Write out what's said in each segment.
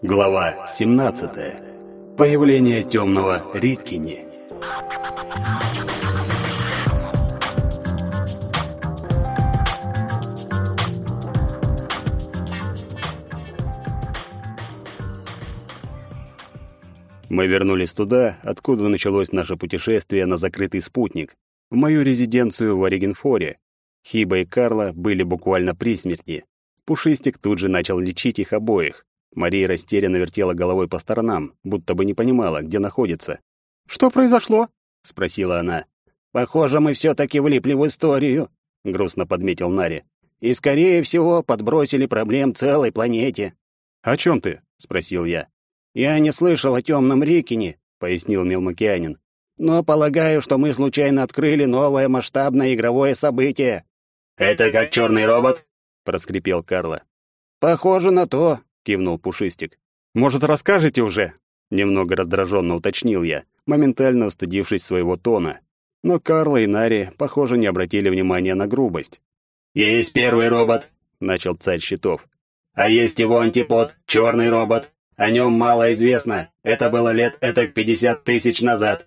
Глава 17. Появление темного Риткини. Мы вернулись туда, откуда началось наше путешествие на закрытый спутник, в мою резиденцию в Оригенфоре. Хиба и Карла были буквально при смерти. Пушистик тут же начал лечить их обоих. Мария растерянно вертела головой по сторонам, будто бы не понимала, где находится. «Что произошло?» — спросила она. «Похоже, мы все-таки влипли в историю», — грустно подметил Нари. «И, скорее всего, подбросили проблем целой планете». «О чем ты?» — спросил я. «Я не слышал о темном Рикине», — пояснил Мелмокеанин. «Но полагаю, что мы случайно открыли новое масштабное игровое событие». «Это как черный робот?» — проскрипел Карла. «Похоже на то», — кивнул Пушистик. «Может, расскажете уже?» — немного раздраженно уточнил я, моментально устыдившись своего тона. Но Карла и Нари, похоже, не обратили внимания на грубость. «Есть первый робот», — начал царь щитов. «А есть его антипод, черный робот. О нем мало известно. Это было лет этак пятьдесят тысяч назад».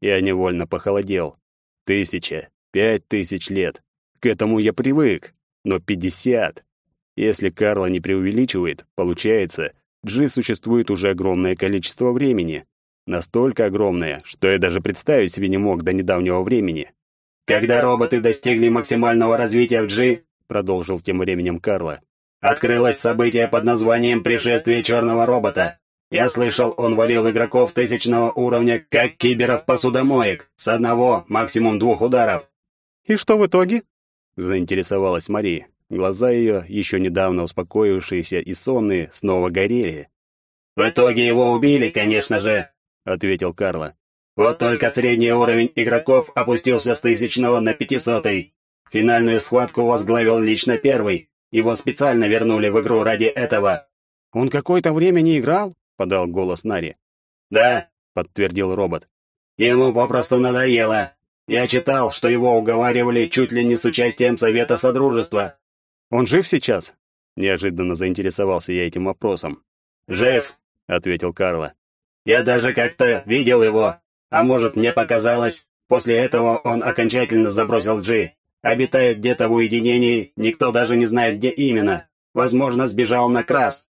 Я невольно похолодел. Тысяча, пять тысяч лет. К этому я привык. Но пятьдесят. Если Карла не преувеличивает, получается, Джи существует уже огромное количество времени. Настолько огромное, что я даже представить себе не мог до недавнего времени. «Когда роботы достигли максимального развития в Джи», продолжил тем временем Карла, открылось событие под названием «Пришествие черного робота». Я слышал, он валил игроков тысячного уровня, как киберов-посудомоек, с одного, максимум двух ударов. «И что в итоге?» — заинтересовалась Мария. Глаза ее, еще недавно успокоившиеся и сонные, снова горели. «В итоге его убили, конечно же», — ответил Карло. «Вот только средний уровень игроков опустился с тысячного на пятисотый. Финальную схватку возглавил лично первый. Его специально вернули в игру ради этого». «Он какое-то время не играл?» — подал голос Нари. «Да», — подтвердил робот. «Ему попросту надоело. Я читал, что его уговаривали чуть ли не с участием Совета Содружества. Он жив сейчас? Неожиданно заинтересовался я этим вопросом. Жив, ответил Карло. Я даже как-то видел его. А может, мне показалось. После этого он окончательно забросил Джи. Обитает где-то в уединении, никто даже не знает, где именно. Возможно, сбежал на Крас.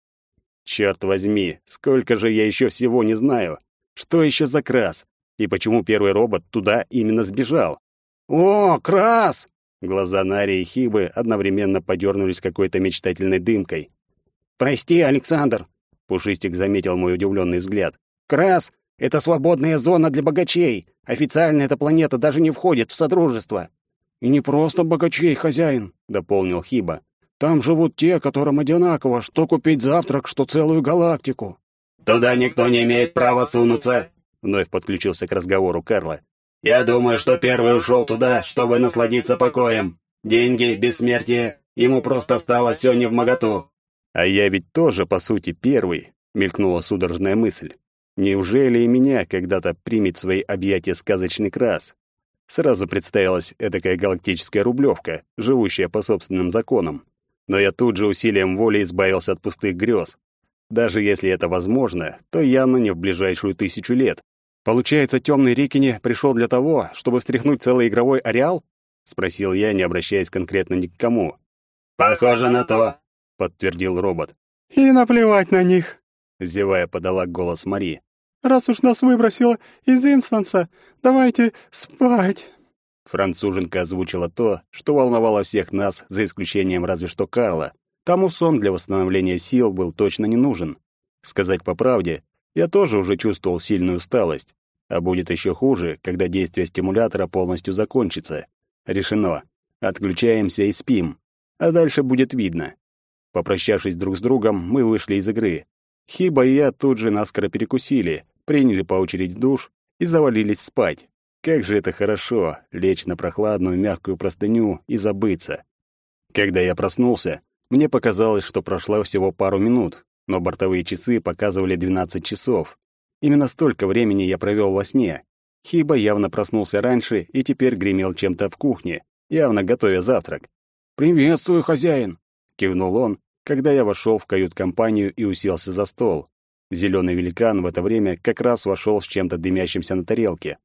Черт возьми, сколько же я еще всего не знаю. Что еще за Крас? И почему первый робот туда именно сбежал? «О, Крас!» Глаза Нари и Хибы одновременно подернулись какой-то мечтательной дымкой. «Прости, Александр!» Пушистик заметил мой удивленный взгляд. «Крас — это свободная зона для богачей. Официально эта планета даже не входит в Содружество». «И не просто богачей, хозяин», — дополнил Хиба. «Там живут те, которым одинаково, что купить завтрак, что целую галактику». «Туда никто не имеет права сунуться», — вновь подключился к разговору Карла. Я думаю, что первый ушел туда, чтобы насладиться покоем. Деньги, бессмертие, ему просто стало все не в моготу. А я ведь тоже, по сути, первый, мелькнула судорожная мысль. Неужели и меня когда-то примет свои объятия сказочный крас? Сразу представилась этакая галактическая рублевка, живущая по собственным законам. Но я тут же усилием воли избавился от пустых грез. Даже если это возможно, то явно не в ближайшую тысячу лет. Получается, темный Рикини пришел для того, чтобы встряхнуть целый игровой ареал? спросил я, не обращаясь конкретно ни к кому. Похоже на то, подтвердил робот. И наплевать на них, зевая подала голос Мари. Раз уж нас выбросило из инстанса, давайте спать. Француженка озвучила то, что волновало всех нас, за исключением разве что Карла. Тому сон для восстановления сил был точно не нужен. Сказать по правде, я тоже уже чувствовал сильную усталость. А будет еще хуже, когда действие стимулятора полностью закончится. Решено. Отключаемся и спим. А дальше будет видно. Попрощавшись друг с другом, мы вышли из игры. Хиба и я тут же наскоро перекусили, приняли по очереди душ и завалились спать. Как же это хорошо — лечь на прохладную мягкую простыню и забыться. Когда я проснулся, мне показалось, что прошло всего пару минут, но бортовые часы показывали 12 часов. Именно столько времени я провел во сне. Хиба явно проснулся раньше и теперь гремел чем-то в кухне, явно готовя завтрак. «Приветствую, хозяин!» — кивнул он, когда я вошел в кают-компанию и уселся за стол. Зеленый великан в это время как раз вошел с чем-то дымящимся на тарелке.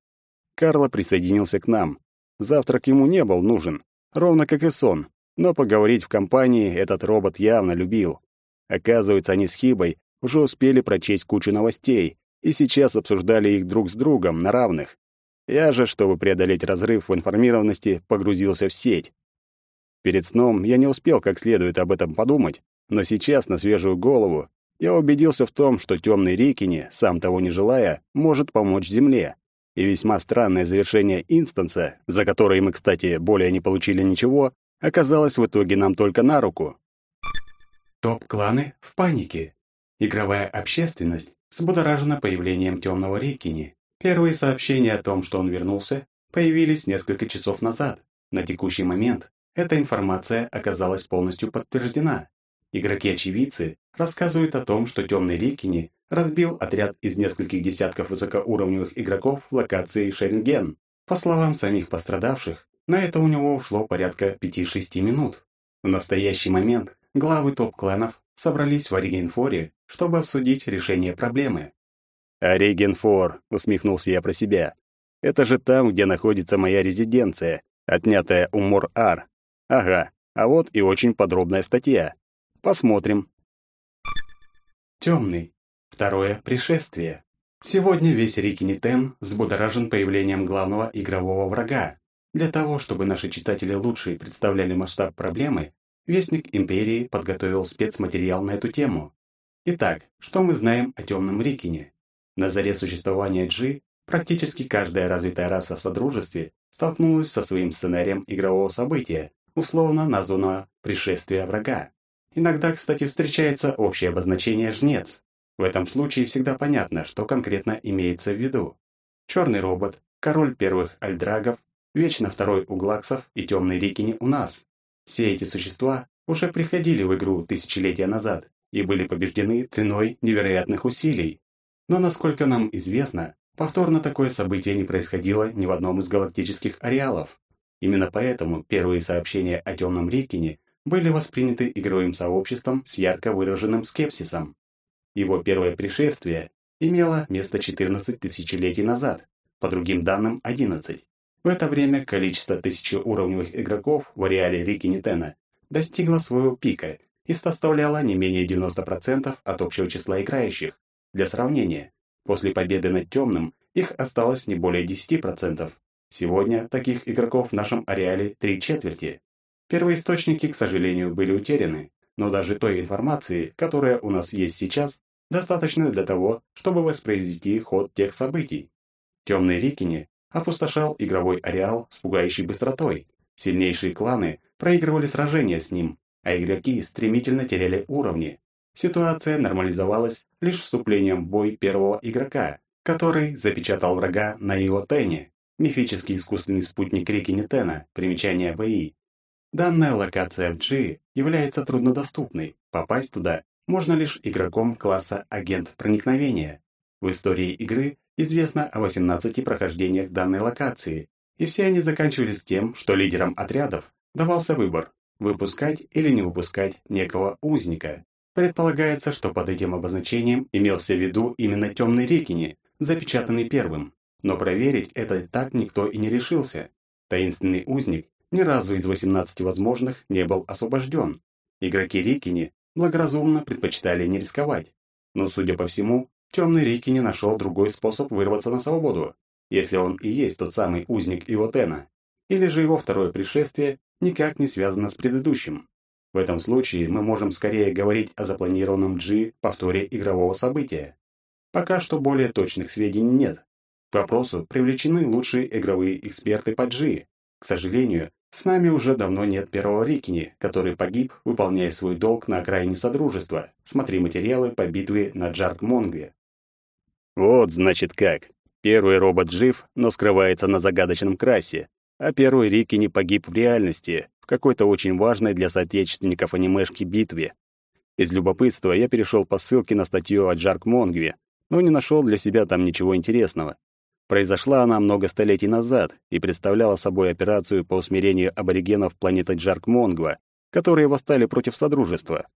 Карло присоединился к нам. Завтрак ему не был нужен, ровно как и сон, но поговорить в компании этот робот явно любил. Оказывается, они с Хибой уже успели прочесть кучу новостей и сейчас обсуждали их друг с другом на равных. Я же, чтобы преодолеть разрыв в информированности, погрузился в сеть. Перед сном я не успел как следует об этом подумать, но сейчас на свежую голову я убедился в том, что темный Рикини, сам того не желая, может помочь Земле. И весьма странное завершение инстанса, за которое мы, кстати, более не получили ничего, оказалось в итоге нам только на руку. Топ-кланы в панике. Игровая общественность взбудоражена появлением темного Рикини. Первые сообщения о том, что он вернулся, появились несколько часов назад. На текущий момент эта информация оказалась полностью подтверждена. Игроки-очевидцы рассказывают о том, что темный Рикини разбил отряд из нескольких десятков высокоуровневых игроков в локации Шеринген. По словам самих пострадавших, на это у него ушло порядка 5-6 минут. В настоящий момент главы топ-кланов собрались в Оригенфоре, чтобы обсудить решение проблемы. «Оригенфор», — усмехнулся я про себя. «Это же там, где находится моя резиденция, отнятая у Мор-Ар. Ага, а вот и очень подробная статья. Посмотрим. Темный. Второе пришествие. Сегодня весь Рикинитен взбудоражен появлением главного игрового врага. Для того, чтобы наши читатели лучше представляли масштаб проблемы, Вестник Империи подготовил спецматериал на эту тему. Итак, что мы знаем о Темном Рикине? На заре существования G практически каждая развитая раса в Содружестве столкнулась со своим сценарием игрового события, условно названного «пришествие врага». Иногда, кстати, встречается общее обозначение «жнец». В этом случае всегда понятно, что конкретно имеется в виду. Черный робот, король первых альдрагов, вечно второй у глаксов и темный рикини у нас. Все эти существа уже приходили в игру тысячелетия назад и были побеждены ценой невероятных усилий. Но, насколько нам известно, повторно такое событие не происходило ни в одном из галактических ареалов. Именно поэтому первые сообщения о темном Рикине были восприняты игровым сообществом с ярко выраженным скепсисом. Его первое пришествие имело место 14 тысячелетий назад, по другим данным 11. В это время количество тысячеуровневых игроков в ареале Рики Нитена достигло своего пика и составляло не менее 90% от общего числа играющих. Для сравнения, после победы над Темным их осталось не более 10%. Сегодня таких игроков в нашем ареале три четверти. Первоисточники, к сожалению, были утеряны, но даже той информации, которая у нас есть сейчас, достаточно для того, чтобы воспроизвести ход тех событий. Темный Рикини опустошал игровой ареал с пугающей быстротой. Сильнейшие кланы проигрывали сражения с ним, а игроки стремительно теряли уровни. Ситуация нормализовалась лишь вступлением в бой первого игрока, который запечатал врага на его тене, мифический искусственный спутник реки Нетена, примечание ВИ, Данная локация в G является труднодоступной. Попасть туда можно лишь игроком класса «Агент проникновения». В истории игры известно о 18 прохождениях данной локации, и все они заканчивались тем, что лидерам отрядов давался выбор – выпускать или не выпускать некого узника. Предполагается, что под этим обозначением имелся в виду именно темный Рикини, запечатанный первым. Но проверить это так никто и не решился. Таинственный узник ни разу из 18 возможных не был освобожден. Игроки Рикини благоразумно предпочитали не рисковать. Но, судя по всему, темный Рикини нашел другой способ вырваться на свободу, если он и есть тот самый узник Иотена, или же его второе пришествие никак не связано с предыдущим. В этом случае мы можем скорее говорить о запланированном G повторе игрового события. Пока что более точных сведений нет. К вопросу привлечены лучшие игровые эксперты по G. К сожалению, с нами уже давно нет первого Рикини, который погиб, выполняя свой долг на окраине Содружества. Смотри материалы по битве на Джарк-Монгве. Вот, значит, как. Первый робот жив, но скрывается на загадочном красе, а первый Рикини погиб в реальности, в какой-то очень важной для соотечественников анимешки битве. Из любопытства я перешел по ссылке на статью о Джарк-Монгве, но не нашел для себя там ничего интересного. Произошла она много столетий назад и представляла собой операцию по усмирению аборигенов планеты Джарк-Монгва, которые восстали против Содружества.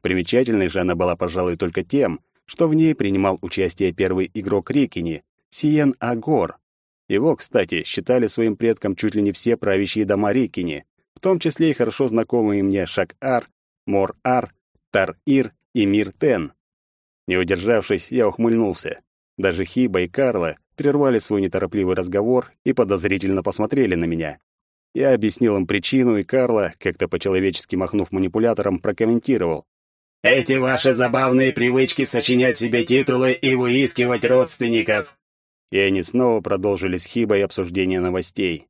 Примечательной же она была, пожалуй, только тем, что в ней принимал участие первый игрок Рикини, Сиен Агор. Его, кстати, считали своим предком чуть ли не все правящие дома Рикини, в том числе и хорошо знакомые мне Шак-Ар, Мор-Ар, Тар-Ир и Мир-Тен. Не удержавшись, я ухмыльнулся. Даже Хиба и Карла прервали свой неторопливый разговор и подозрительно посмотрели на меня. Я объяснил им причину, и Карла, как-то по-человечески махнув манипулятором, прокомментировал. «Эти ваши забавные привычки сочинять себе титулы и выискивать родственников!» И они снова продолжили с Хибой обсуждение новостей.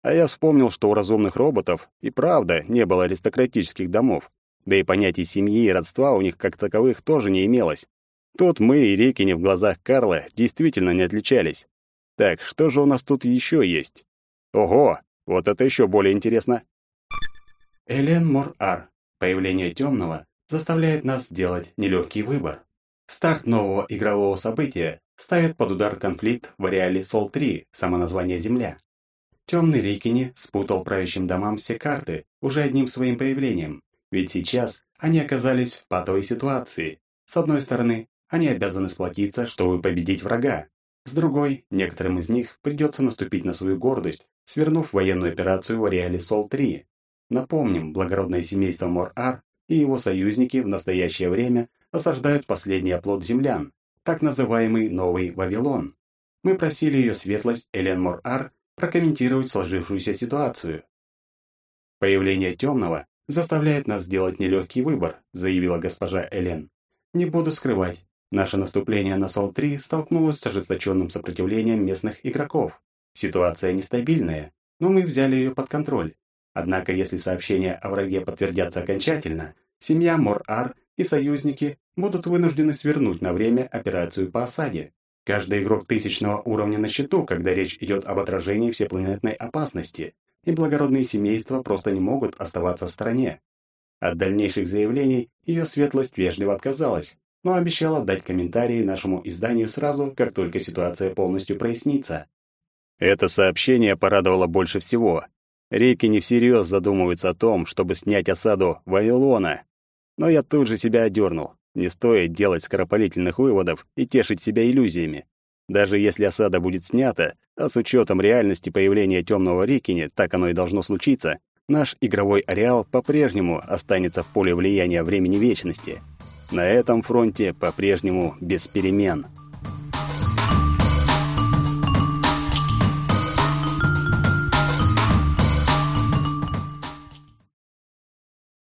А я вспомнил, что у разумных роботов и правда не было аристократических домов, да и понятий семьи и родства у них как таковых тоже не имелось. Тут мы и Рикини в глазах Карла действительно не отличались. Так, что же у нас тут еще есть? Ого, вот это еще более интересно. Элен Мор-Ар. Появление темного заставляет нас сделать нелегкий выбор. Старт нового игрового события ставит под удар конфликт в ареале Сол-3, самоназвание Земля. Темный Рикини спутал правящим домам все карты уже одним своим появлением, ведь сейчас они оказались в патовой ситуации. С одной стороны, они обязаны сплотиться, чтобы победить врага. С другой, некоторым из них придется наступить на свою гордость, свернув военную операцию в ареале Сол-3. Напомним, благородное семейство Мор-Ар и его союзники в настоящее время осаждают последний оплот землян, так называемый Новый Вавилон. Мы просили ее светлость Элен Мор-Ар прокомментировать сложившуюся ситуацию. Появление темного заставляет нас сделать нелегкий выбор, заявила госпожа Элен. Не буду скрывать, Наше наступление на Сол-3 столкнулось с ожесточенным сопротивлением местных игроков. Ситуация нестабильная, но мы взяли ее под контроль. Однако, если сообщения о враге подтвердятся окончательно, семья Мор-Ар и союзники будут вынуждены свернуть на время операцию по осаде. Каждый игрок тысячного уровня на счету, когда речь идет об отражении всепланетной опасности, и благородные семейства просто не могут оставаться в стороне. От дальнейших заявлений ее светлость вежливо отказалась, но обещала дать комментарии нашему изданию сразу, как только ситуация полностью прояснится. Это сообщение порадовало больше всего. Реки не всерьез задумываются о том, чтобы снять осаду Вавилона. Но я тут же себя одернул. Не стоит делать скоропалительных выводов и тешить себя иллюзиями. Даже если осада будет снята, а с учетом реальности появления темного Рикини, так оно и должно случиться, наш игровой ареал по-прежнему останется в поле влияния времени вечности. На этом фронте по-прежнему без перемен –